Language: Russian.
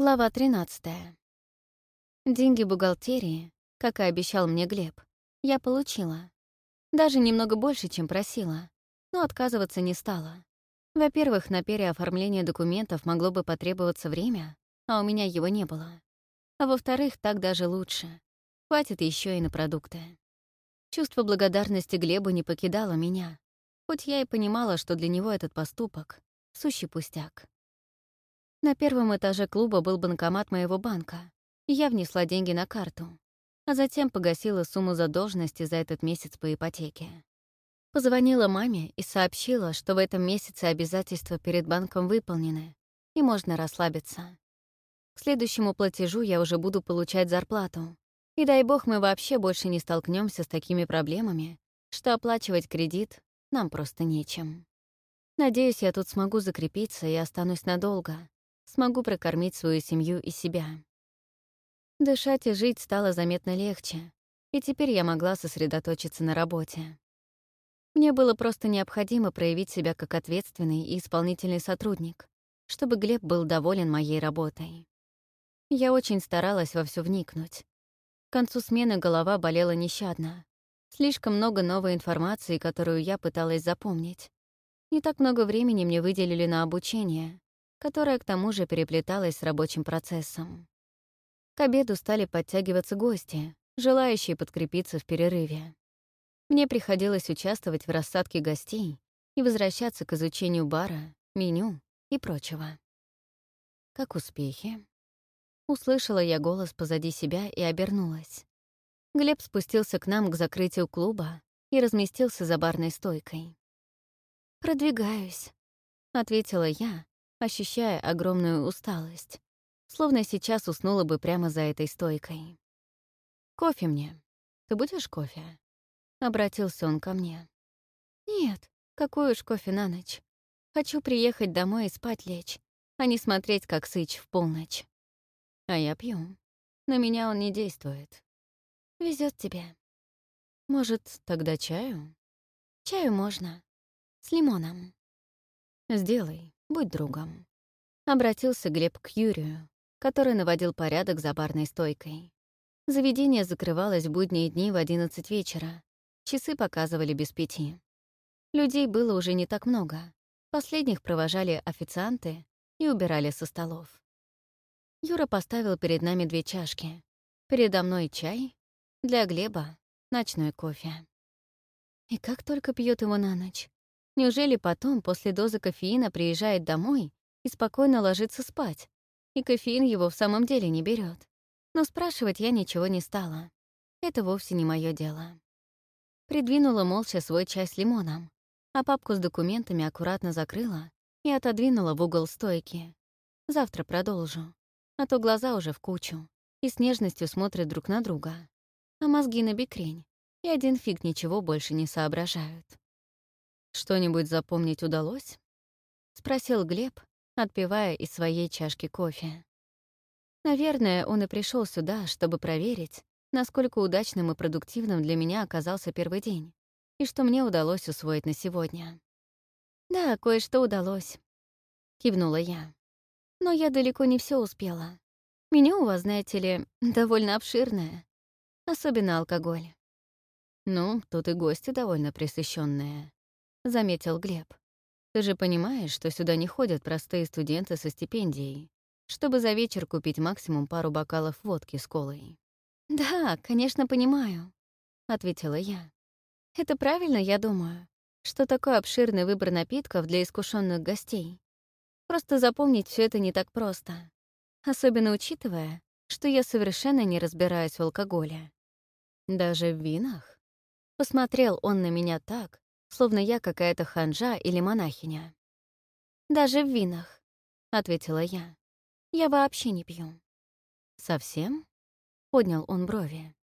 Глава 13. Деньги бухгалтерии, как и обещал мне Глеб, я получила. Даже немного больше, чем просила, но отказываться не стала. Во-первых, на переоформление документов могло бы потребоваться время, а у меня его не было. А во-вторых, так даже лучше. Хватит еще и на продукты. Чувство благодарности Глебу не покидало меня, хоть я и понимала, что для него этот поступок — сущий пустяк. На первом этаже клуба был банкомат моего банка, я внесла деньги на карту, а затем погасила сумму задолженности за этот месяц по ипотеке. Позвонила маме и сообщила, что в этом месяце обязательства перед банком выполнены, и можно расслабиться. К следующему платежу я уже буду получать зарплату, и дай бог мы вообще больше не столкнемся с такими проблемами, что оплачивать кредит нам просто нечем. Надеюсь, я тут смогу закрепиться и останусь надолго, смогу прокормить свою семью и себя. Дышать и жить стало заметно легче, и теперь я могла сосредоточиться на работе. Мне было просто необходимо проявить себя как ответственный и исполнительный сотрудник, чтобы Глеб был доволен моей работой. Я очень старалась во все вникнуть. К концу смены голова болела нещадно. Слишком много новой информации, которую я пыталась запомнить. Не так много времени мне выделили на обучение, которая к тому же переплеталась с рабочим процессом. К обеду стали подтягиваться гости, желающие подкрепиться в перерыве. Мне приходилось участвовать в рассадке гостей и возвращаться к изучению бара, меню и прочего. «Как успехи?» Услышала я голос позади себя и обернулась. Глеб спустился к нам к закрытию клуба и разместился за барной стойкой. «Продвигаюсь», — ответила я, ощущая огромную усталость, словно сейчас уснула бы прямо за этой стойкой. «Кофе мне. Ты будешь кофе?» — обратился он ко мне. «Нет, какой уж кофе на ночь. Хочу приехать домой и спать лечь, а не смотреть, как сыч в полночь. А я пью. На меня он не действует. Везет тебе. Может, тогда чаю? Чаю можно. С лимоном. Сделай. Будь другом. Обратился Глеб к Юрию, который наводил порядок за барной стойкой. Заведение закрывалось в будние дни в 11 вечера. Часы показывали без пяти. Людей было уже не так много. Последних провожали официанты и убирали со столов. Юра поставил перед нами две чашки. Передо мной чай, для Глеба — ночной кофе. И как только пьет его на ночь, Неужели потом, после дозы кофеина, приезжает домой и спокойно ложится спать, и кофеин его в самом деле не берет? Но спрашивать я ничего не стала. Это вовсе не мое дело. Придвинула молча свой чай с лимоном, а папку с документами аккуратно закрыла и отодвинула в угол стойки. Завтра продолжу, а то глаза уже в кучу и с нежностью смотрят друг на друга, а мозги на бекрень, и один фиг ничего больше не соображают. «Что-нибудь запомнить удалось?» — спросил Глеб, отпивая из своей чашки кофе. Наверное, он и пришел сюда, чтобы проверить, насколько удачным и продуктивным для меня оказался первый день, и что мне удалось усвоить на сегодня. «Да, кое-что удалось», — кивнула я. «Но я далеко не все успела. Меню у вас, знаете ли, довольно обширное, особенно алкоголь». «Ну, тут и гости довольно присыщенные, — заметил Глеб. «Ты же понимаешь, что сюда не ходят простые студенты со стипендией, чтобы за вечер купить максимум пару бокалов водки с колой». «Да, конечно, понимаю», — ответила я. «Это правильно, я думаю, что такой обширный выбор напитков для искушенных гостей. Просто запомнить все это не так просто, особенно учитывая, что я совершенно не разбираюсь в алкоголе. Даже в винах?» Посмотрел он на меня так, словно я какая-то ханжа или монахиня. «Даже в винах», — ответила я. «Я вообще не пью». «Совсем?» — поднял он брови.